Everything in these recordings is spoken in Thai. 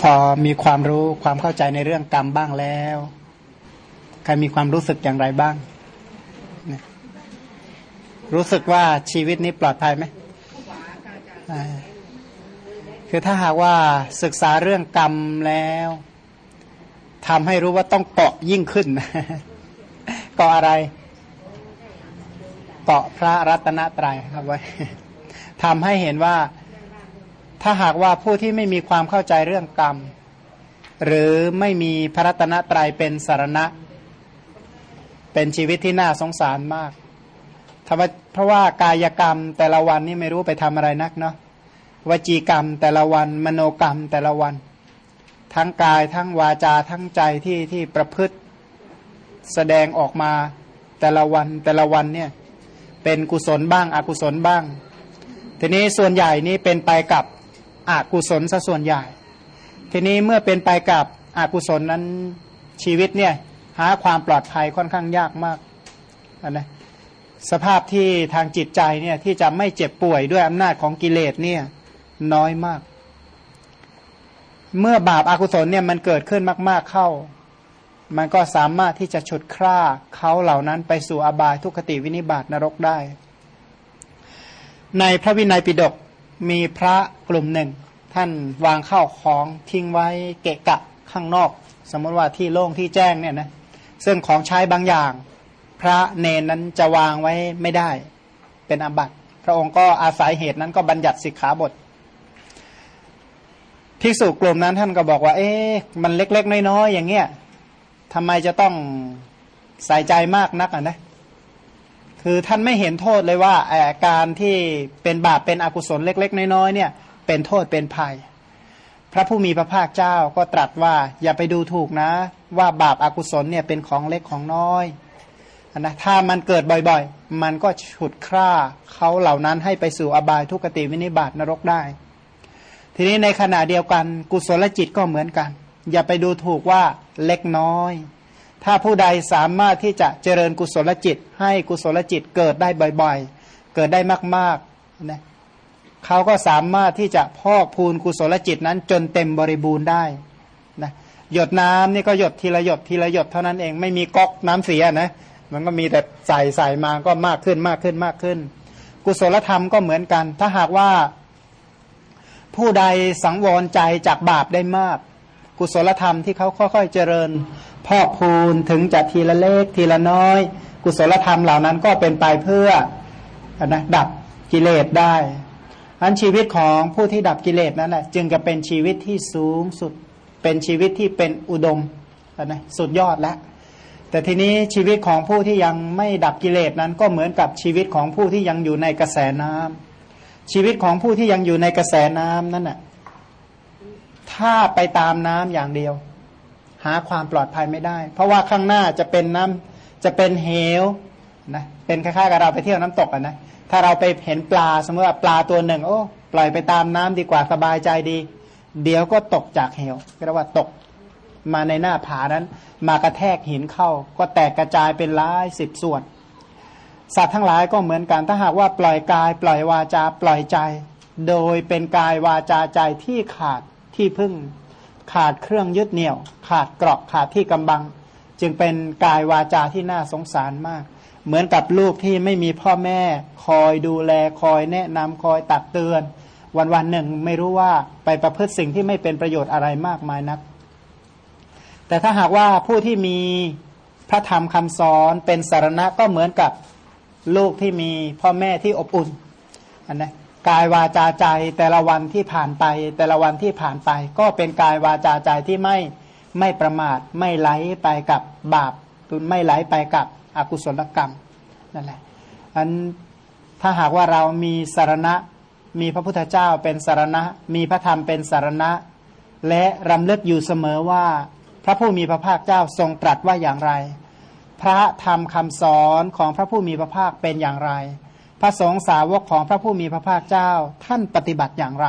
พอมีความรู้ความเข้าใจในเรื่องกรรมบ้างแล้วใครมีความรู้สึกอย่างไรบ้าง รู้สึกว่าชีวิตนี้ปลอดภัยไหมคือถ้าหากว่าศึกษาเรื่องกรรมแล้วทำให้รู้ว่าต้องเกาะยิ่งขึ้นเกาะอะไรเกาะพระรัตนตรัยครับไว้ทำให้เห็นว่า ถ้าหากว่าผู้ที่ไม่มีความเข้าใจเรื่องกรรม หรือไม่มีพระรัตนตรัยเป็นสารณะ เป็นชีวิตที่น่าสงสารมากเพราะว่ากายกรรมแต่ละวันนี่ไม่รู้ไปทำอะไรนักเนาะวจีกรรมแต่ละวันมโนกรรมแต่ละวัน ทั้งกายทั้งวาจาทั้งใจที่ที่ประพฤติแสดงออกมาแต่ละวันแต่ละวันเนี่ยเป็นกุศลบ้างอกุศลบ้าง ทีนี้ส่วนใหญ่นี้เป็นไปกับ อกุศลซะส่วนใหญ่ ทีนี้เมื่อเป็นไปกับอกุศลนั้นชีวิตเนี่ยหาความปลอดภัยค่อนข้างยากมากนะสภาพที่ทางจิตใจเนี่ยที่จะไม่เจ็บป่วยด้วยอำนาจของกิเลสเนี่ยน้อยมาก เมื่อบาปอากุศลเนี่ยมันเกิดขึ้นมาก ๆเข้า มันก็สามารถที่จะฉุดคร่าเขาเหล่านั้นไปสู่อบายทุกขติวินิบาตนรกได้ ในพระวินัยปิฎก มีพระกลุ่มหนึ่ง ท่านวางข้าวของทิ้งไว้เกะกะข้างนอก สมมติว่าที่โล่งที่แจ้งเนี่ยนะซึ่งของใช้บางอย่าง พระเนนนั้นจะวางไว้ไม่ได้ เป็นอาบัติ พระองค์ก็อาศัยเหตุนั้นก็บัญญัติสิกขาบทภิกษุกลุ่มนั้นท่านก็บอกว่า เอ๊ะมันเล็ก ๆ น้อยๆอย่างเงี้ยทำไมจะต้องใส่ใจมากนักอะนะ คือท่านไม่เห็นโทษเลยว่าอาการที่เป็นบาปเป็นอกุศลเล็ก ๆ น้อยๆเนี่ย เป็นโทษเป็นภัย พระผู้มีพระภาคเจ้าก็ตรัสว่าอย่าไปดูถูกนะ ว่าบาปอากุศลเนี่ยเป็นของเล็กของน้อยนะถ้ามันเกิดบ่อยๆ มันก็ฉุดคร่าเขาเหล่านั้นให้ไปสู่อบายทุกติวินิบาตนรกได้ ทีนี้ในขณะเดียวกันกุศลจิตก็เหมือนกัน อย่าไปดูถูกว่าเล็กน้อย ถ้าผู้ใดสามารถที่จะเจริญกุศลจิต ให้กุศลจิตเกิดได้บ่อยๆ เกิดได้มากๆนะเขาก็สามารถที่จะพอกพูนกุศลจิตนั้นจนเต็มบริบูรณ์ได้นะหยดน้ำนี่ก็หยดทีละหยดทีละหยดเท่านั้นเองไม่มีก๊อกน้ำเสียนะมันก็มีแต่ใส่ใส่มาก็มากขึ้นมากขึ้นมากขึ้น กุศลธรรมก็เหมือนกัน ถ้าหากว่า ผู้ใดสังวรใจจากบาปได้มาก กุศลธรรมที่เขาค่อยๆเจริญ พอกพูนถึงจะทีละเล็กทีละน้อย กุศลธรรมเหล่านั้นก็เป็นไปเพื่อนะดับกิเลสได้อันชีวิตของผู้ที่ดับกิเลสนั้นแหละจึงจะเป็นชีวิตที่สูงสุดเป็นชีวิตที่เป็นอุดมนะสุดยอดแล้วแต่ทีนี้ชีวิตของผู้ที่ยังไม่ดับกิเลสนั้นก็เหมือนกับชีวิตของผู้ที่ยังอยู่ในกระแสน้ำชีวิตของผู้ที่ยังอยู่ในกระแสน้ำนั่นน่ะถ้าไปตามน้ำอย่างเดียว หาความปลอดภัยไม่ได้ เพราะว่าข้างหน้าจะเป็นน้ำจะเป็นเหวนะเป็นคล้ายๆกับเราไปเที่ยวน้ำตกอะนะถ้าเราไปเห็นปลาสมมติว่าปลาตัวหนึ่ง โอ้ปล่อยไปตามน้ำดีกว่าสบายใจดี เดี๋ยวก็ตกจากเหวเรียกว่าตกมาในหน้าผานั้น มากระแทกหินเข้า ก็แตกกระจายเป็นหลายสิบส่วน สัตว์ทั้งหลายก็เหมือนกันถ้าหากว่าปล่อยกาย ปล่อยวาจาปล่อยใจ โดยเป็นกายวาจาใจที่ขาดที่พึ่ง ขาดเครื่องยึดเหนี่ยว ขาดเกราะขาดที่กำบัง จึงเป็นกายวาจาที่น่าสงสารมาก เหมือนกับลูกที่ไม่มีพ่อแม่ คอยดูแลคอยแนะนำคอยตักเตือน วันวันหนึ่งไม่รู้ว่าไปประพฤติสิ่งที่ไม่เป็นประโยชน์อะไรมากมายนัก แต่ถ้าหากว่าผู้ที่มีพระธรรมคำสอนเป็นสารณะก็เหมือนกับลูกที่มีพ่อแม่ที่อบอุ่นอันนะ กายวาจาใจแต่ละวันที่ผ่านไป แต่ละวันที่ผ่านไป ก็เป็นกายวาจาใจที่ไม่ไม่ประมาทไม่ไหลไปกับบาปไม่ไหลไปกับอกุศลกรรมนั่นแหละอันถ้าหากว่าเรามีสารณะ มีพระพุทธเจ้าเป็นสารณะ มีพระธรรมเป็นสารณะ และรำลึกอยู่เสมอว่า พระผู้มีพระภาคเจ้าทรงตรัสว่าอย่างไร พระธรรมคำสอนของพระผู้มีพระภาคเป็นอย่างไร พระสงฆ์สาวกของพระผู้มีพระภาคเจ้าท่านปฏิบัติอย่างไร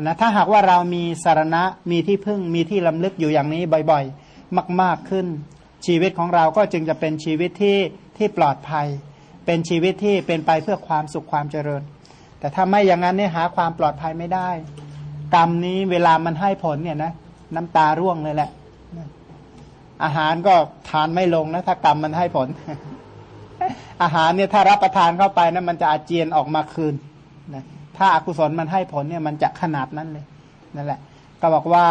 นะถ้าหากว่าเรามีสารณะมีที่พึ่งมีที่ลำลึกอยู่อย่างนี้บ่อยๆ มาก ๆขึ้น ชีวิตของเราก็จึงจะเป็นชีวิตที่ที่ปลอดภัย เป็นชีวิตที่เป็นไปเพื่อความสุขความเจริญ แต่ถ้าไม่อย่างนั้นเนี่ยหาความปลอดภัยไม่ได้ กรรมนี้เวลามันให้ผลเนี่ยนะน้ำตาร่วงเลยแหละ อาหารก็ทานไม่ลงนะถ้ากรรมมันให้ผล อาหารเนี่ยถ้ารับประทานเข้าไปนะมันจะอาเจียนออกมาคืนนะถ้าอากุศลมันให้ผลเนี่ยมันจะขนาดนั้นเลยนั่นแหละ ก็บอกว่า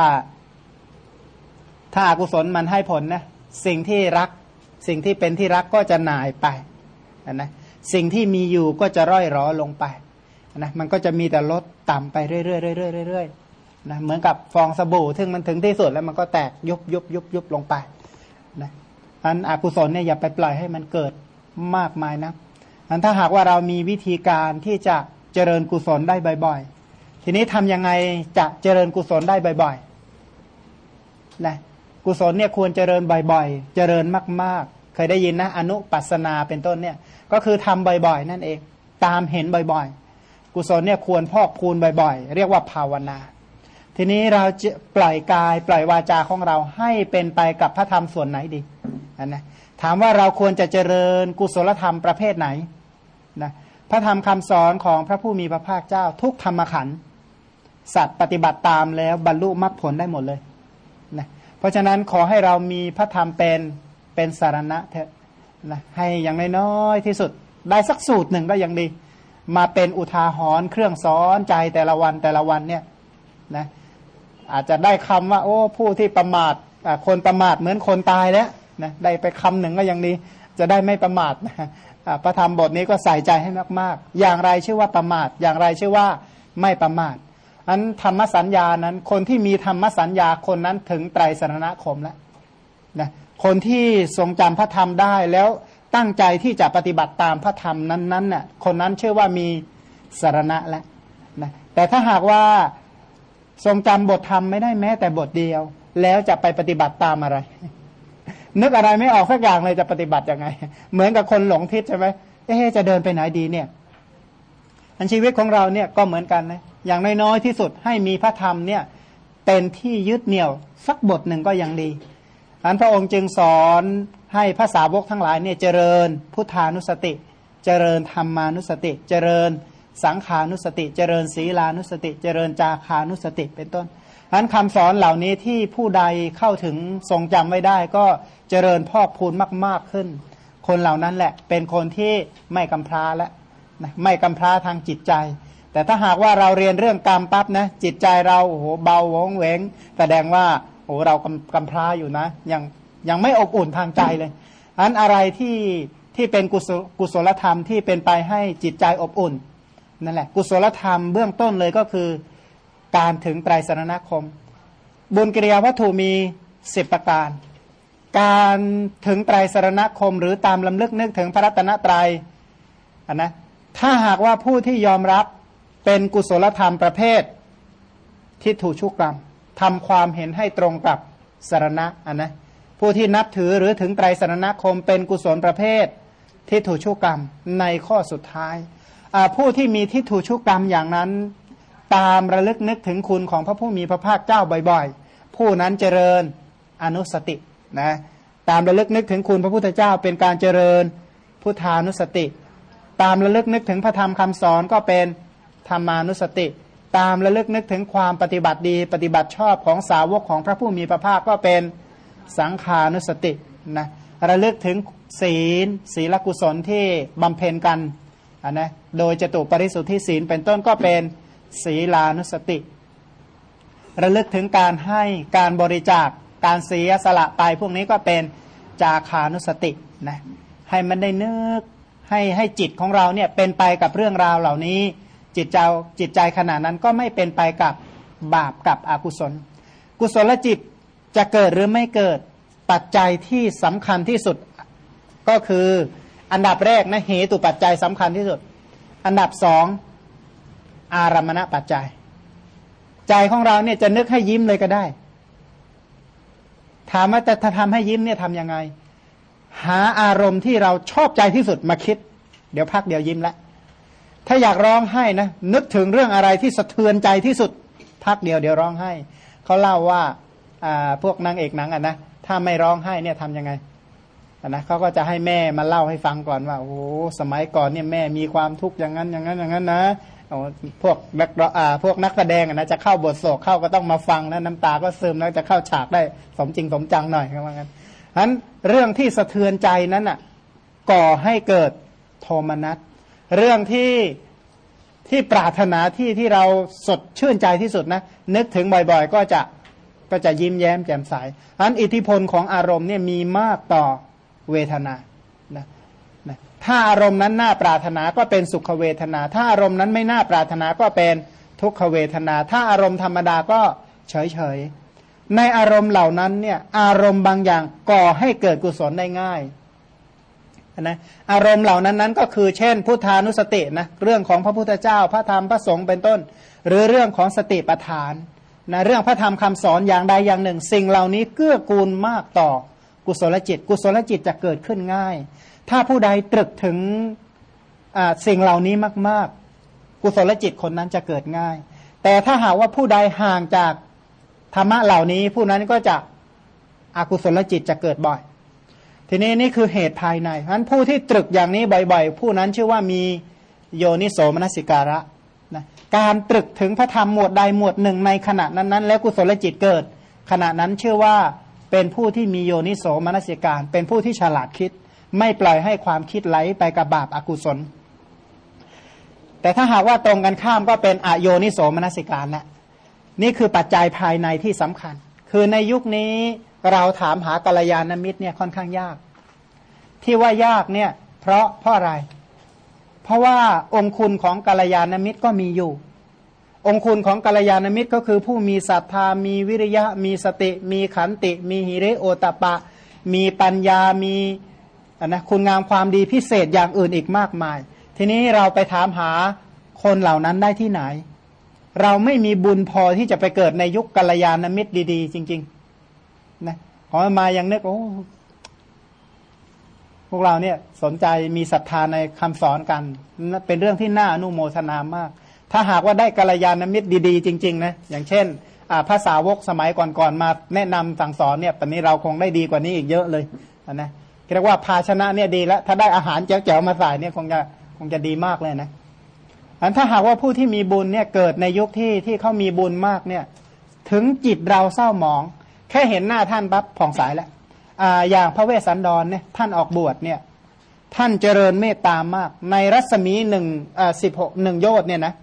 ถ้าอากุศลมันให้ผลนะสิ่งที่รัก สิ่งที่เป็นที่รักก็จะหน่ายไปนะสิ่งที่มีอยู่ก็จะร่อยรอลงไปนะมันก็จะมีแต่ลดต่ำไปเรื่อยๆเรื่อยๆเรื่อยๆนะเหมือนกับฟองสบู่ซึ่งมันถึงที่สุดแล้วมันก็แตกยุบยุบยุบยุบลงไปนะอันอกุศลเนี่ยอย่าไปปล่อยให้มันเกิด มากมายนะอันถ้าหากว่าเรามีวิธีการที่จะเจริญกุศลได้บ่อยๆ ทีนี้ทำยังไงจะเจริญกุศลได้บ่อยๆนะกุศลเนี่ยควรเจริญบ่อยๆ เจริญมากๆ เคยได้ยินนะอนุปัสนาเป็นต้นเนี่ยก็คือทำบ่อยๆ นั่นเอง ตามเห็นบ่อยๆ กุศลเนี่ยควรพอกพูนบ่อยๆ เรียกว่าภาวนา ทีนี้เราจะปล่อยกายปล่อยวาจาของเราให้เป็นไปกับพระธรรมส่วนไหนดีนะ ถามว่าเราควรจะเจริญกุศลธรรมประเภทไหนนะพระธรรมคำสอนของพระผู้มีพระภาคเจ้า ทุกธรรมขันธ์สัตว์ปฏิบัติตามแล้วบรรลุมรรคผลได้หมดเลยนะเพราะฉะนั้นขอให้เรามีพระธรรมเป็นเป็นสารณะเถอะนะให้อย่างน้อยที่สุดได้สักสูตรหนึ่งก็ยังดี มาเป็นอุทาหรณ์เครื่องสอนใจแต่ละวันแต่ละวันเนี่ยนะอาจจะได้คำว่า โอ้ผู้ที่ประมาทคนประมาทเหมือนคนตายแล้ว นะได้ไปคำหนึ่งก็ยังดี จะได้ไม่ประมาทนะพระธรรมบทนี้ก็ใส่ใจให้มากๆ อย่างไรชื่อว่าประมาท อย่างไรชื่อว่าไม่ประมาทอันธรรมสัญญานั้น คนที่มีธรรมสัญญาคนนั้นถึงไตรสรณคมแล้วนะคนที่ทรงจำพระธรรมได้แล้วตั้งใจที่จะปฏิบัติตามพระธรรมนั้นๆน่ะคนนั้นเชื่อว่ามีสารณะแล้วนะแต่ถ้าหากว่าทรงจำบทธรรมไม่ได้แม้แต่บทเดียว แล้วจะไปปฏิบัติตามอะไร นึกอะไรไม่ออกสักอย่างเลยจะปฏิบัติยังไง เหมือนกับคนหลงทิศใช่ไหมเอ๊จะเดินไปไหนดีเนี่ย อันชีวิตของเราเนี่ยก็เหมือนกันนะอย่างน้อยๆที่สุดให้มีพระธรรมเนี่ยเป็นที่ยึดเหนี่ยว สักบทหนึ่งก็ยังดีอันพระองค์จึงสอนให้ภาษาวกทั้งหลายเนี่ยเจริญพุทธานุสติ เจริญธรรมานุสติ เจริญสังขานุสติ เจริญศีลานุสติ เจริญจาคานุสติเป็นต้น อันคำสอนเหล่านี้ที่ผู้ใดเข้าถึงทรงจำไว้ได้ ก็เจริญพอกพูนมาก ๆขึ้น คนเหล่านั้นแหละเป็นคนที่ไม่กำพร้าและไม่กำพร้าทางจิตใจ แต่ถ้าหากว่าเราเรียนเรื่องกรรมปั๊บนะจิตใจเราโอ้โหเบาวงเวงแสดงว่าโอ้เรากำกำพร้าอยู่นะยังยังไม่อบอุ่นทางใจเลยอันอะไรที่ที่เป็นกุศกุศลธรรมที่เป็นไปให้จิตใจอบอุ่นนั่นแหละกุศลธรรมเบื้องต้นเลยก็คือ การถึงไตรสรณคม บุญกิริยาวัตถุมีสิบประการ การถึงไตรสรณคม หรือตามลำลึกนึกถึงพระรัตนตรยัยนนะถ้าหากว่าผู้ที่ยอมรับเป็นกุศลธรรมประเภทที่ถูกชุกกรรมทำความเห็นให้ตรงกับสารณะอันนะผู้ที่นับถือหรือถึงไตรสรณคมเป็นกุศลประเภทที่ถูกชุกกรรมในข้อสุดท้าย ผู้ที่มีทิฏฐุชุกรรมอย่างนั้น ตามระลึกนึกถึงคุณของพระผู้มีพระภาคเจ้าบ่อยๆ ผู้นั้นเจริญอนุสตินะตามระลึกนึกถึงคุณพระพุทธเจ้าเป็นการเจริญพุทธานุสติ ตามระลึกนึกถึงพระธรรมคำสอนก็เป็นธรรมานุสติ ตามระลึกนึกถึงความปฏิบัติดี ปฏิบัติชอบของสาวกของพระผู้มีพระภาคก็เป็นสังขานุสตินะระลึกถึงศีล ศีลกุศลที่บำเพ็ญกันนนะโดยจตุปริสุทธิศีลเป็นต้นก็เป็น ศีลานุสติ ระลึกถึงการให้การบริจาคการเสียสละไปพวกนี้ก็เป็นจาคานุสตินะให้มันได้นึกให้ให้จิตของเราเนี่ยเป็นไปกับเรื่องราวเหล่านี้ จิตใจจิตใจขณะนั้นก็ไม่เป็นไปกับบาปกับอกุศล กุศลจิตจะเกิดหรือไม่เกิดปัจจัยที่สำคัญที่สุดก็คืออันดับแรกนะเหตุปัจจัยสำคัญที่สุด อันดับสอง อารมณปัจจัย ใจของเราเนี่ยจะนึกให้ยิ้มเลยก็ได้ ถามว่าจะทำให้ยิ้มเนี่ยทำยังไง หาอารมณ์ที่เราชอบใจที่สุดมาคิด เดี๋ยวพักเดี๋ยวยิ้มละถ้าอยากร้องไห้นะนึกถึงเรื่องอะไรที่สะเทือนใจที่สุด พักเดียวเดี๋ยวร้องไห้เขาเล่าว่าพวกนางเอกหนังอะนะถ้าไม่ร้องไห้เนี่ยทำยังไงนะเขาก็จะให้แม่มาเล่าให้ฟังก่อนว่าโอ้สมัยก่อนเนี่ยแม่มีความทุกข์อย่างนั้นอย่างนั้นอย่างนั้นนะ พวกนักอ่าพวกนักแสดงนะจะเข้าบทโศกเข้าก็ต้องมาฟังนะน้ำตาก็ซึมแล้วจะเข้าฉากได้สมจริงสมจังหน่อยครับว่างั้นนั้นเรื่องที่สะเทือนใจนั้นอะก่อให้เกิดโทมนัสเรื่องที่ที่ปรารถนาที่ที่เราสดชื่นใจที่สุดนะนึกถึงบ่อยๆ ก็จะก็จะยิ้มแย้มแจ่มใสอันอิทธิพลของอารมณ์เนี่ยมีมากต่อเวทนานะนะ ถ้าอารมณ์นั้นน่าปรารถนาก็เป็นสุขเวทนา ถ้าอารมณ์นั้นไม่น่าปรารถนาก็เป็นทุกขเวทนา ถ้าอารมณ์ธรรมดาก็เฉยเฉยในอารมณ์เหล่านั้นเนี่ยอารมณ์บางอย่างก่อให้เกิดกุศลได้ง่ายนะอารมณ์เหล่านั้นนั้นก็คือเช่น พุทธานุสตินะเรื่องของพระพุทธเจ้าพระธรรมพระสงฆ์เป็นต้น หรือเรื่องของสติปัฏฐานนะเรื่องพระธรรมคำสอนอย่างใดอย่างหนึ่ง สิ่งเหล่านี้เกื้อกูลมากต่อกุศลจิต กุศลจิตจะเกิดขึ้นง่าย ถ้าผู้ใดตรึกถึงสิ่งเหล่านี้มาก ๆ กุศลจิตคนนั้นจะเกิดง่าย แต่ถ้าหากว่าผู้ใดห่างจากธรรมะเหล่านี้ผู้นั้นก็จะอากุศลจิตจะเกิดบ่อย ทีนี้นี่คือเหตุภายในเพราะนั้นผู้ที่ตรึกอย่างนี้บ่อย ๆ ผู้นั้นชื่อว่ามีโยนิโสมนสิการะนะการตรึกถึงพระธรรมหมวดใดหมวดหนึ่งในขณะนั้นๆ แล้วกุศลจิตเกิด ขณะนั้นชื่อว่าเป็นผู้ที่มีโยนิโสมนสิการ เป็นผู้ที่ฉลาดคิด ไม่ปล่อยให้ความคิดไหลไปกับบาปอากุศล แต่ถ้าหากว่าตรงกันข้ามก็เป็นอโยนิโสมนสิการแหละนี่คือปัจจัยภายในที่สำคัญ คือในยุคนี้เราถามหากัลยาณมิตรเนี่ยค่อนข้างยาก ที่ว่ายากเนี่ย เพราะเพราะอะไร เพราะว่าองคุณของกัลยาณมิตรก็มีอยู่ องคุณของกัลยาณมิตรก็คือผู้มีศรัทธามีวิริยะ มีสติ มีขันติ มีหิริโอตปะ มีปัญญามี นะคุณงามความดีพิเศษอย่างอื่นอีกมากมาย ทีนี้เราไปถามหาคนเหล่านั้นได้ที่ไหน เราไม่มีบุญพอที่จะไปเกิดในยุคกัลยาณมิตรดี ๆ จริงๆนะขอมายังนึกโอ้พวกเราเนี่ยสนใจมีศรัทธาในคำสอนกัน เป็นเรื่องที่น่าอนุโมทนามาก ถ้าหากว่าได้กัลยาณมิตรดี ๆ จริงๆนะอย่างเช่นภาษาวกสมัยก่อนๆมาแนะนำสั่งสอนเนี่ยตอนนี้เราคงได้ดีกว่านี้อีกเยอะเลยนะ เรียกว่าภาชนะเนี่ยดีแล้ว ถ้าได้อาหารแจ๋วๆมาใส่เนี่ยคงจะคงจะดีมากเลยนะอันถ้าหากว่าผู้ที่มีบุญเนี่ยเกิดในยุคที่ที่เขามีบุญมากเนี่ย ถึงจิตเราเศร้าหมอง แค่เห็นหน้าท่านปั๊บผ่องใสแล้วอ่าอย่างพระเวสสันดรเนี่ยท่านออกบวชเนี่ย ท่านเจริญเมตตามาก ในรัศมีหนึ่งอ่าสิบหกหนึ่งโยชน์เนี่ยนะ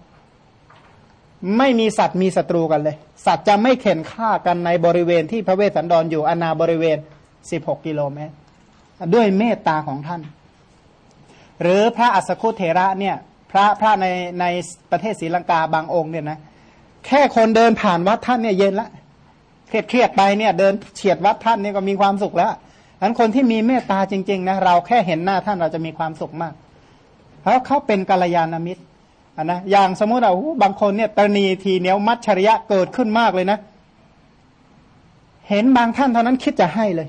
ไม่มีสัตว์มีศัตรูกันเลย สัตว์จะไม่เข็นฆ่ากันในบริเวณที่พระเวสสันดรออยู่อนาบริเวณสิบหกกิโลเมตร ด้วยเมตตาของท่าน หรือพระอัสคุเทระเนี่ย พระพระในในประเทศศรีลังกาบางองค์เนี่ยนะแค่คนเดินผ่านวัดท่านเนี่ยเย็นละเครียดเครียดไปเนี่ยเดินเฉียดวัดท่านเนี่ยก็มีความสุขแล้วฉะนั้นคนที่มีเมตตาจริงๆนะเราแค่เห็นหน้าท่านเราจะมีความสุขมาก เพราะเขาเป็นกัลยาณมิตรนนะอย่างสมมติเราบางคนเนี่ยตนีทีเหนียวมัดชริยะเกิดขึ้นมากเลยนะ เห็นบางท่านเท่านั้นคิดจะให้เลย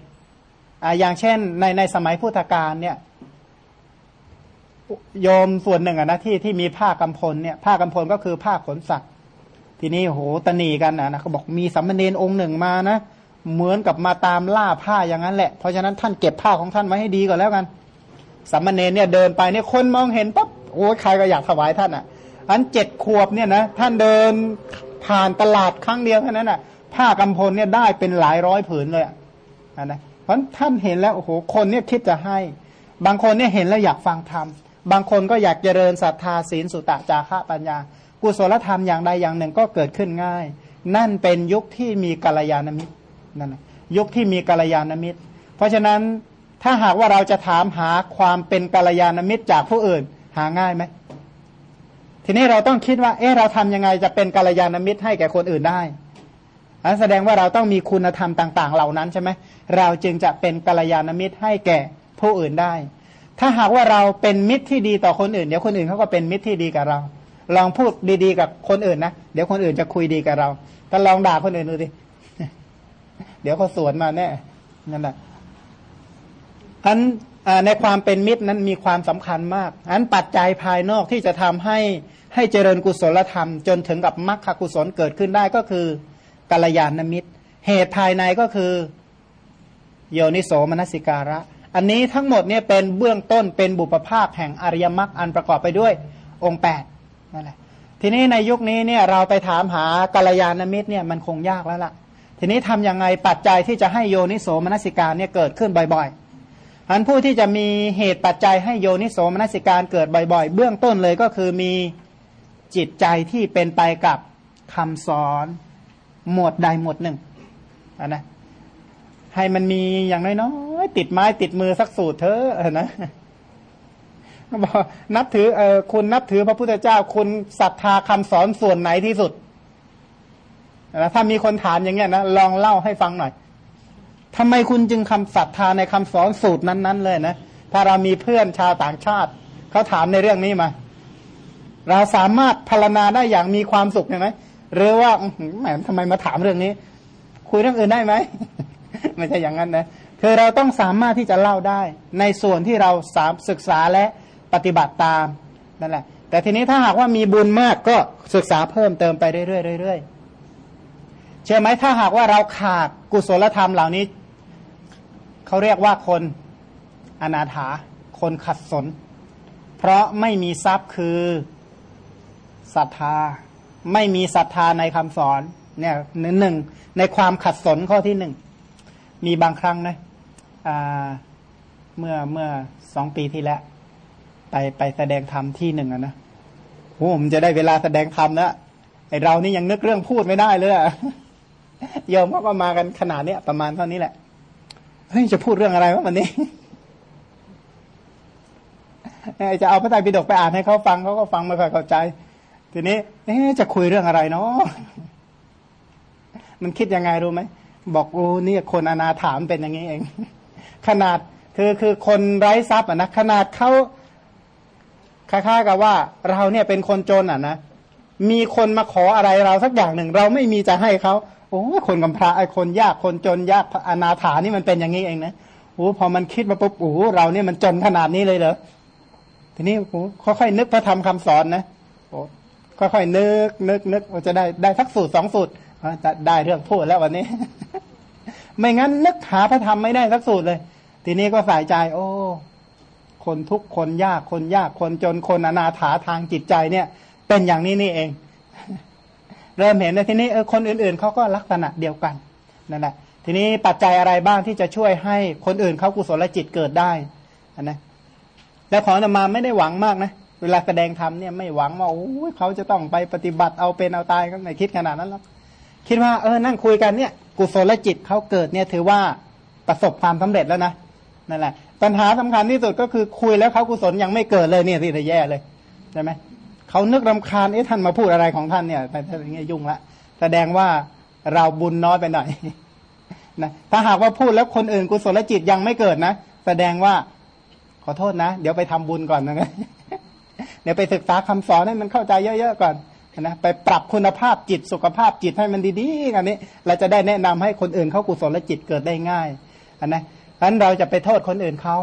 อย่างเช่นในในสมัยพุทธกาลเนี่ยโยมส่วนหนึ่งอะนะที่ที่มีผ้ากำพลเนี่ยผ้ากำพลก็คือผ้าขนสัตว์ ทีนี้โหตนีกันนะนะเขาบอกมีสัมมเนนองค์หนึ่งมานะเหมือนกับมาตามล่าผ้าอย่างนั้นแหละ เพราะฉะนั้นท่านเก็บผ้าของท่านไว้ให้ดีก่อนแล้วกันสัมมเนนเนี่ยเดินไปเนี่ยคนมองเห็นปั๊บโอ้ใครก็อยากถวายท่านอะ อันเจ็ดขวบเนี่ยนะท่านเดินผ่านตลาดครั้งเดียวแค่นั้นอะผ้ากำพลเนี่ยได้เป็นหลายร้อยผืนเลยอะนะ ราะท่านเห็นแล้วโอ้โหคนเนี่ยคิดจะให้ บางคนเนี่ยเห็นแล้วอยากฟังธรรมบางคนก็อยากเจริญศรัทธาศีลสุตะจาระปัญญา กุศลธรรมอย่างใดอย่างหนึ่งก็เกิดขึ้นง่าย นั่นเป็นยุคที่มีกัลยาณมิตรนั่นยุคที่มีกัลยาณมิตร เพราะฉะนั้นถ้าหากว่าเราจะถามหาความเป็นกัลยาณมิตรจากผู้อื่น หาง่ายไหมทีนี้เราต้องคิดว่า เออเราทำยังไงจะเป็นกัลยาณมิตรให้แก่คนอื่นได้ อันแสดงว่าเราต้องมีคุณธรรมต่าง ๆ เหล่านั้นใช่ไหมเราจึงจะเป็นกัลยาณมิตรให้แก่ผู้อื่นได้ ถ้าหากว่าเราเป็นมิตรที่ดีต่อคนอื่น เดี๋ยวคนอื่นเขาก็เป็นมิตรที่ดีกับเรา ลองพูดดีๆกับคนอื่นนะเดี๋ยวคนอื่นจะคุยดีกับเราแต่ลองด่าคนอื่นดูดิเดี๋ยวเขาสวนมาแน่นั่นแหละอันในความเป็นมิตรนั้นมีความสำคัญมากอันปัจจัยภายนอกที่จะทำให้ให้เจริญกุศลธรรม จนถึงกับมรรคกุศลเกิดขึ้นได้ก็คือ กัลยาณมิตร เหตุภายในก็คือโยนิโสมนสิการะ อันนี้ทั้งหมดเนี่ยเป็นเบื้องต้นเป็นบุปภาคแห่งอริยมรรคอันประกอบไปด้วยองค์แปดนั่นแหละทีนี้ในยุคนี้เนี่ยเราไปถามหากัลยาณมิตรเนี่ยมันคงยากแล้วล่ะ ทีนี้ทํำยังไงปัจจัยที่จะให้โยนิโสมนสิการเนี่ยเกิดขึ้นบ่อยๆอันผู้ที่จะมีเหตุปัจจัยให้โยนิโสมนสิการเกิดบ่อยๆ เบื้องต้นเลยก็คือมีจิตใจที่เป็นไปกับคำสอน หมวดใดหมวดหนึ่งนะให้มันมีอย่างน้อยๆติดไม้ติดมือสักสูตรเถอะนะก็บอกนับถือเออคุณนับถือพระพุทธเจ้า คุณศรัทธาคำสอนส่วนไหนที่สุดแล้วถ้ามีคนถามอย่างเงี้ยนะลองเล่าให้ฟังหน่อยทำไมคุณจึงคำศรัทธาในคำสอนสูตรนั้น ๆ เลยนะถ้าเรามีเพื่อนชาวต่างชาติเขาถามในเรื่องนี้มา เราสามารถพารณาได้อย่างมีความสุขใช่ไหม หรือว่าแหมทำไมมาถามเรื่องนี้ คุยเรื่องอื่นได้ไหม ไม่ใช่อย่างนั้นนะคือเราต้องสามารถที่จะเล่าได้ ในส่วนที่เราสามศึกษาและปฏิบัติตามนั่นแหละ แต่ทีนี้ถ้าหากว่ามีบุญมากก็ศึกษาเพิ่มเติมไปเรื่อยๆเชื่อไหมถ้าหากว่าเราขาดกุศลธรรมเหล่านี้ เขาเรียกว่าคนอนาถา คนขัดสน เพราะไม่มีทรัพย์คือศรัทธา ไม่มีศรัทธาในคำสอนเนี่ยหนึ่งในความขัดสนข้อที่หนึ่งมีบางครั้งนะเมื่อเมื่อสองปีที่แล้ว ไปไปแสดงธรรมที่หนึ่งนะโอ้ผมจะได้เวลาแสดงธรรมแล้วไอเรานี่ยังนึกเรื่องพูดไม่ได้เลยอะโยมเขาก็มากันขนาดเนี้ยประมาณเท่านี้แหละเฮ้ยจะพูดเรื่องอะไรวะวันนี้จะเอาพระไตรปิฎกไปอ่านให้เขาฟังเขาก็ฟังไม่ค่อยเข้าใจ ทีนี้จะคุยเรื่องอะไรเนาะมันคิดยังไงรู้ไหมบอกโอ้เนี่ยคนอนาถามเป็นอย่างนี้เอง ขนาดคือคือคนไร้ทรัพย์อะนะขนาดเขาคล้าๆกับว่า เราเนี่ยเป็นคนจนอะนะมีคนมาขออะไรเราสักอย่างหนึ่ง เราไม่มีจะให้เขาโอ้คนกำพร้าไอ้คนยากคนจนยากอนาถานี่มันเป็นอย่างนี้เองนะโอ้พอมันคิดมาปุ๊บโอ้เราเนี่ยมันจนขนาดนี้เลยเหรอทีนี้โอ้ค่อยๆนึกพระธรรมคำสอนนะโอ้ ค่อยๆนึกนึกนึกจะได้ได้ทักสูตรสองสูตรจะได้เรื่องพูดแล้ววันนี้ ไม่งั้นนึกหาพระธรรมไม่ได้สักสูตรเลย ทีนี้ก็สายใจ โอ้คนทุกคนยากคนยากคนจนคนอนาถาทางจิตใจเนี่ย เป็นอย่างนี้นี่เอง เริ่มเห็นในทีนี้เออคนอื่นๆเขาก็ลักษณะเดียวกันนั่นแหละทีนี้ปัจจัยอะไรบ้างที่จะช่วยให้คนอื่นเขากุศลจิตเกิดได้นะแล้วของจะมาไม่ได้หวังมากนะ เวลาแสดงธรรมเนี่ยไม่หวังว่าโอ้ยเขาจะต้องไปปฏิบัติเอาเป็นเอาตายก็ไม่คิดขนาดนั้นหรอกคิดว่าเออนั่งคุยกันเนี่ย กุศลจิตเขาเกิดเนี่ยถือว่าประสบความสำเร็จแล้วนะนั่นแหละ ปัญหาสำคัญที่สุดก็คือคุยแล้วเขากุศลยังไม่เกิดเลยเนี่ยที่จะแย่เลยใช่ไหมเขานึกรำคาญเอ๊ะท่านมาพูดอะไรของท่านเนี่ยแต่ถ้าอย่างเงี้ยยุ่งละแสดงว่าเราบุญน้อยไปหน่อยนะถ้าหากว่าพูดแล้วคนอื่นกุศลจิตยังไม่เกิดนะแสดงว่าขอโทษนะ เดี๋ยวไปทำบุญก่อนนะ ดี๋ยวไปศึกษาคำสอนให้มันเข้าใจเยอะๆก่อนนะไปปรับคุณภาพจิตสุขภาพจิตให้มันดีๆกันนี้ เราจะได้แนะนำให้คนอื่นเขากุศลจิตเกิดได้ง่ายนะฉะนั้นเราจะไปโทษคนอื่นเขา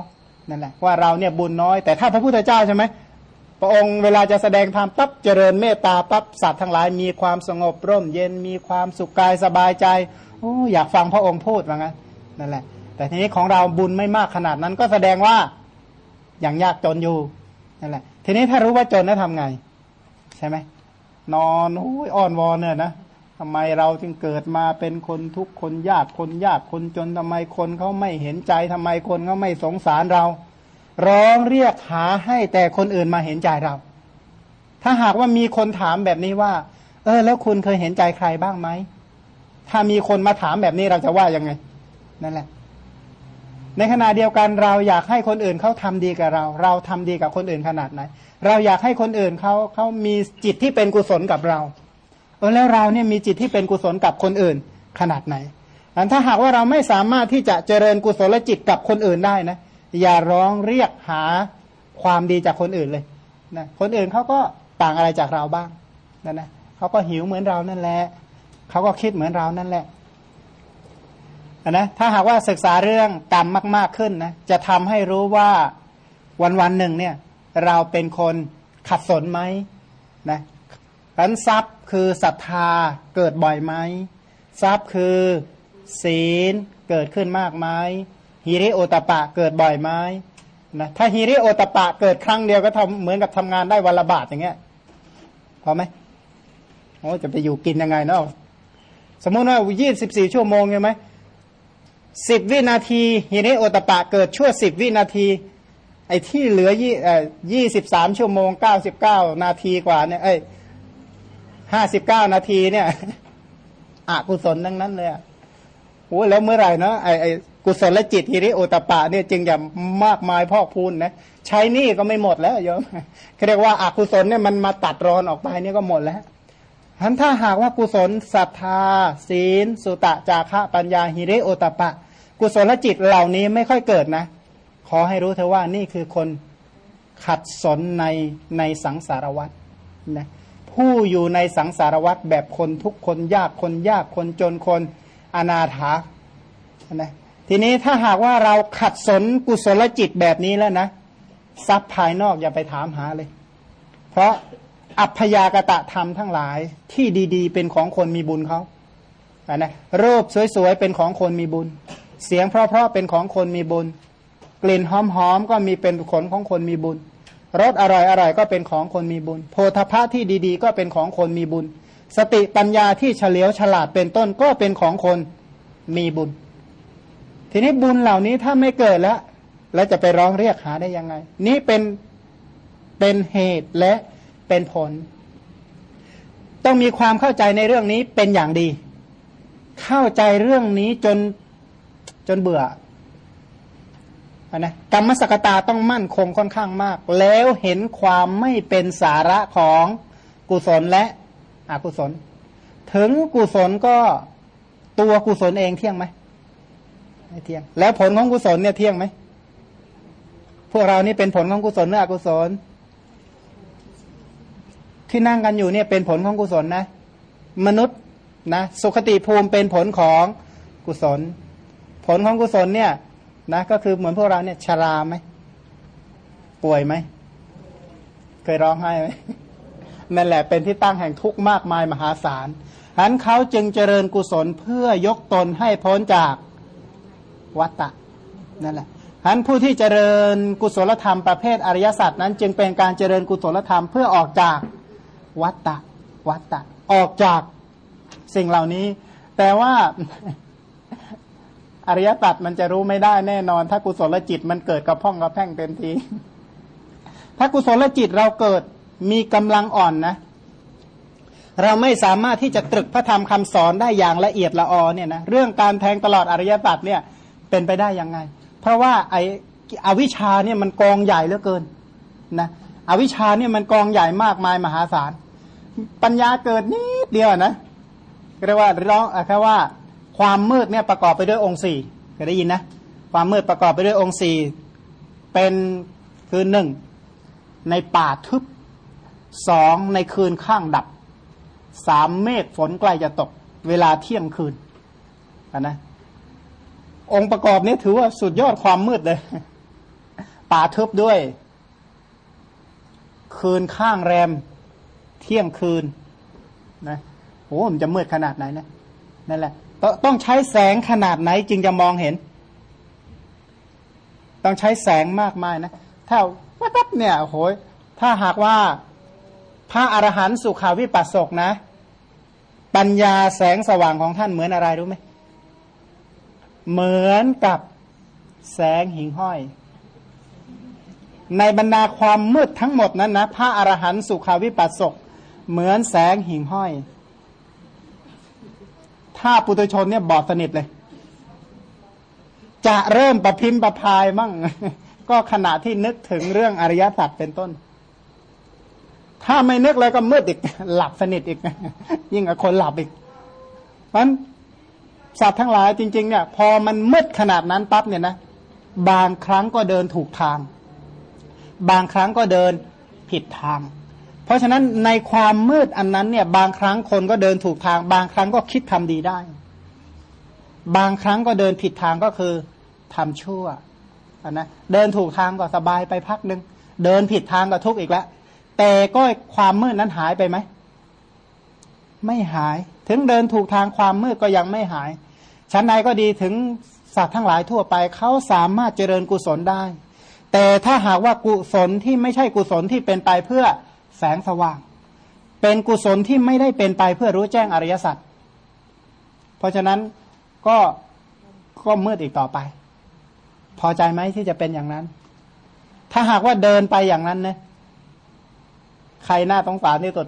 นั่นแหละว่าเราเนี่ยบุญน้อย แต่ถ้าพระพุทธเจ้าใช่ไหมพระองค์เวลาจะแสดงธรรมปั๊บเจริญเมตตาปั๊บสัตว์ทั้งหลายมีความสงบร่มเย็นมีความสุขกายสบายใจโอ้อยากฟังพระองค์พูดว่างั้นนั่นแหละ แต่ทีนี้ของเราบุญไม่มากขนาดนั้นก็แสดงว่าอย่างยากจนอยู่ นั่นแหละ ทีนี้ถ้ารู้ว่าจนแล้วทำไง ใช่ไหมนอนโอ้ยอ่อนวอนเนี่ยนะทำไมเราจึงเกิดมาเป็นคนทุกคนยากคนยากคนจนทำไมคนเขาไม่เห็นใจทำไมคนเขาไม่สงสารเรา ร้องเรียกหาให้แต่คนอื่นมาเห็นใจเรา ถ้าหากว่ามีคนถามแบบนี้ว่า เออ แล้วคุณเคยเห็นใจใครบ้างไหมถ้ามีคนมาถามแบบนี้เราจะว่ายังไง นั่นแหละ ในขณะเดียวกันเราอยากให้คนอื่นเขาทำดีกับเรา เราทำดีกับคนอื่นขนาดไหน เราอยากให้คนอื่นเขาเขามีจิตที่เป็นกุศลกับเราเออแล้วเราเนี่ยมีจิตที่เป็นกุศลกับคนอื่นขนาดไหนอันถ้าหากว่าเราไม่สามารถที่จะเจริญกุศลจิตกับคนอื่นได้นะ อย่าร้องเรียกหาความดีจากคนอื่นเลยนะคนอื่นเขาก็ต่างอะไรจากเราบ้างนั่นนะเขาก็หิวเหมือนเรานั่นแหละเขาก็คิดเหมือนเรานั่นแหละ นะถ้าหากว่าศึกษาเรื่องกรรมมาก ๆขึ้นนะจะทำให้รู้ว่าวันวันหนึ่งเนี่ยเราเป็นคนขัดสนไหมนะนั้นทรัพย์คือศรัทธาเกิดบ่อยไหมทรัพย์คือศีลเกิดขึ้นมากไหมฮิริโอตปะเกิดบ่อยไหมนะถ้าฮิริโอตปะเกิดครั้งเดียวก็ทำเหมือนกับทำงานได้วันละบาทอย่างเงี้ยพอไหมโอ้จะไปอยู่กินยังไงเนาะสมมุติว่ายี่สิบสี่ชั่วโมงใช่ไหม สิบวินาทีฮิริโอตปะเกิดชั่วสิบวินาที ไอ้ที่เหลือยี่ยี่สิบสามชั่วโมงเก้าสิบเก้านาทีกว่าเนี่ย เอ้ยห้าสิบเก้านาทีเนี่ยอกุศลทั้งนั้นเลยโอ้แล้วเมื่อไหร่เนาะไอ้ไอ้กุศลจิตฮิริโอตปะเนี่ยจึงจะมากมายพอกพูนนะใช้นี่ก็ไม่หมดแล้วโยมเขาเรียกว่าอากุศลเนี่ยมันมาตัดรอนออกไปเนี่ยก็หมดแล้วทันถ้าหากว่ากุศลศรัทธา ศีล สุตะจาคะปัญญาฮิริโอตปะ กุศลจิตเหล่านี้ไม่ค่อยเกิดนะ ขอให้รู้เธอว่านี่คือคนขัดสนในในสังสารวัตรนะผู้อยู่ในสังสารวัตรแบบคนทุกคนยากคนยากคนจนคนอนาถานะทีนี้ถ้าหากว่าเราขัดสนกุศลจิตแบบนี้แล้วนะทรัพย์ภายนอกอย่าไปถามหาเลย เพราะอัพยากตะธรรมทั้งหลายที่ดี ๆ เป็นของคนมีบุญเขาอ่านะรูปสวยๆเป็นของคนมีบุญ เสียงเพราะๆเป็นของคนมีบุญ กลิ่นหอมๆก็มีเป็นขนของคนมีบุญรสอร่อยๆก็เป็นของคนมีบุญ โพธภะที่ดีๆ ก็เป็นของคนมีบุญ สติปัญญาที่เฉลียวฉลาดเป็นต้นก็เป็นของคนมีบุญ ทีนี้บุญเหล่านี้ถ้าไม่เกิดแล้ว แล้วจะไปร้องเรียกหาได้ยังไง นี่เป็นเป็นเหตุและเป็นผล ต้องมีความเข้าใจในเรื่องนี้เป็นอย่างดี เข้าใจเรื่องนี้จน จนเบื่อนะกรรมสกตาต้องมั่นคงค่อนข้างมาก แล้วเห็นความไม่เป็นสาระของกุศลและอกุศล ถึงกุศลก็ตัวกุศลเองเที่ยงไหมไม่เที่ยง แล้วผลของกุศลเนี่ยเที่ยงไหมพวกเรานี่เป็นผลของกุศลหรืออกุศล ที่นั่งกันอยู่เนี่ยเป็นผลของกุศลนะ มนุษย์นะสุขติภูมิเป็นผลของกุศล ผลของกุศลเนี่ยนะก็คือเหมือนพวกเราเนี่ยชราไหมป่วยไหมเคยร้องไห้ไหมนั่นแหละเป็นที่ตั้งแห่งทุกข์มากมายมหาศาลฉะนั้นเขาจึงเจริญกุศลเพื่อยกตนให้พ้นจากวัตตะนั่นแหละฉะนั้นผู้ที่เจริญกุศลธรรมประเภทอริยสัจนั้น จึงเป็นการเจริญกุศลธรรมเพื่อออกจากวัตตะวัตตะออกจากสิ่งเหล่านี้ แต่ว่า อริยตัดมันจะรู้ไม่ได้แน่นอน ถ้ากุศลจิตมันเกิดกับพ่องกับแพ่งเต็มที ถ้ากุศลจิตเราเกิดมีกำลังอ่อนนะ เราไม่สามารถที่จะตรึกพระธรรมคำสอนได้อย่างละเอียดละออเนี่ยนะเรื่องการแทงตลอดอริยตัดเนี่ยเป็นไปได้ยังไง เพราะว่าไออวิชาเนี่ยมันกองใหญ่เหลือเกินนะอวิชาเนี่ยมันกองใหญ่มากมายมหาศาล ปัญญาเกิดนิดเดียวนะเรียกว่าร้องแค่ว่า ความมืดเนี่ยประกอบไปด้วยองค์สี่เคยได้ยินนะ ความมืดประกอบไปด้วยองค์สี่เป็นคือหนึ่งในป่าทึบสองในคืนข้างดับสามเมฆฝนใกล้จะตก เวลาเที่ยงคืนนนะองค์ประกอบนี้ถือว่าสุดยอดความมืดเลย ป่าทึบด้วย คืนข้างแรม เที่ยงคืนนะโอ้มันจะมืดขนาดไหนนะนั่นแหละ ต้องใช้แสงขนาดไหนจึงจะมองเห็น ต้องใช้แสงมากมายนะ ถ้าวับเนี่ยโหยถ้าหากว่าพระอรหันต์สุขาวิปัสสกนะ ปัญญาแสงสว่างของท่านเหมือนอะไรรู้ไหมเหมือนกับแสงหิ่งห้อย ในบรรดาความมืดทั้งหมดนั้นนะพระอรหันต์สุขาวิปัสสกเหมือนแสงหิ่งห้อย ถ้าปุถุชนเนี่ยบอดสนิทเลย จะเริ่มประพิมพ์ประพายมั่ง ก็ขณะที่นึกถึงเรื่องอริยสัจเป็นต้น ถ้าไม่นึกเลยก็มืดอีก หลับสนิทอีก ยิ่งกับคนหลับอีกเพราะสัตว์ทั้งหลายจริง ๆ เนี่ย พอมันมืดขนาดนั้นปั๊บเนี่ยนะบางครั้งก็เดินถูกทาง บางครั้งก็เดินผิดทาง เพราะฉะนั้นในความมืดอันนั้นเนี่ยบางครั้งคนก็เดินถูกทาง บางครั้งก็คิดทำดีได้ บางครั้งก็เดินผิดทางก็คือทำชั่วนนะเดินถูกทางก็สบายไปพักหนึ่งเดินผิดทางก็ทุกข์อีกแล้วแต่ก็ความมืดนั้นหายไปไหมไม่หาย ถึงเดินถูกทางความมืดก็ยังไม่หายชั้นใดก็ดีถึงสัตว์ทั้งหลายทั่วไปเขาสามารถเจริญกุศลได้ แต่ถ้าหากว่ากุศลที่ไม่ใช่กุศลที่เป็นไปเพื่อ แสงสว่าง เป็นกุศลที่ไม่ได้เป็นไปเพื่อรู้แจ้งอริยสัจเพราะฉะนั้นก็ก็มืดอีกต่อไป พอใจไหมที่จะเป็นอย่างนั้น ถ้าหากว่าเดินไปอย่างนั้นนะใครหน้าต้องสารที่สุด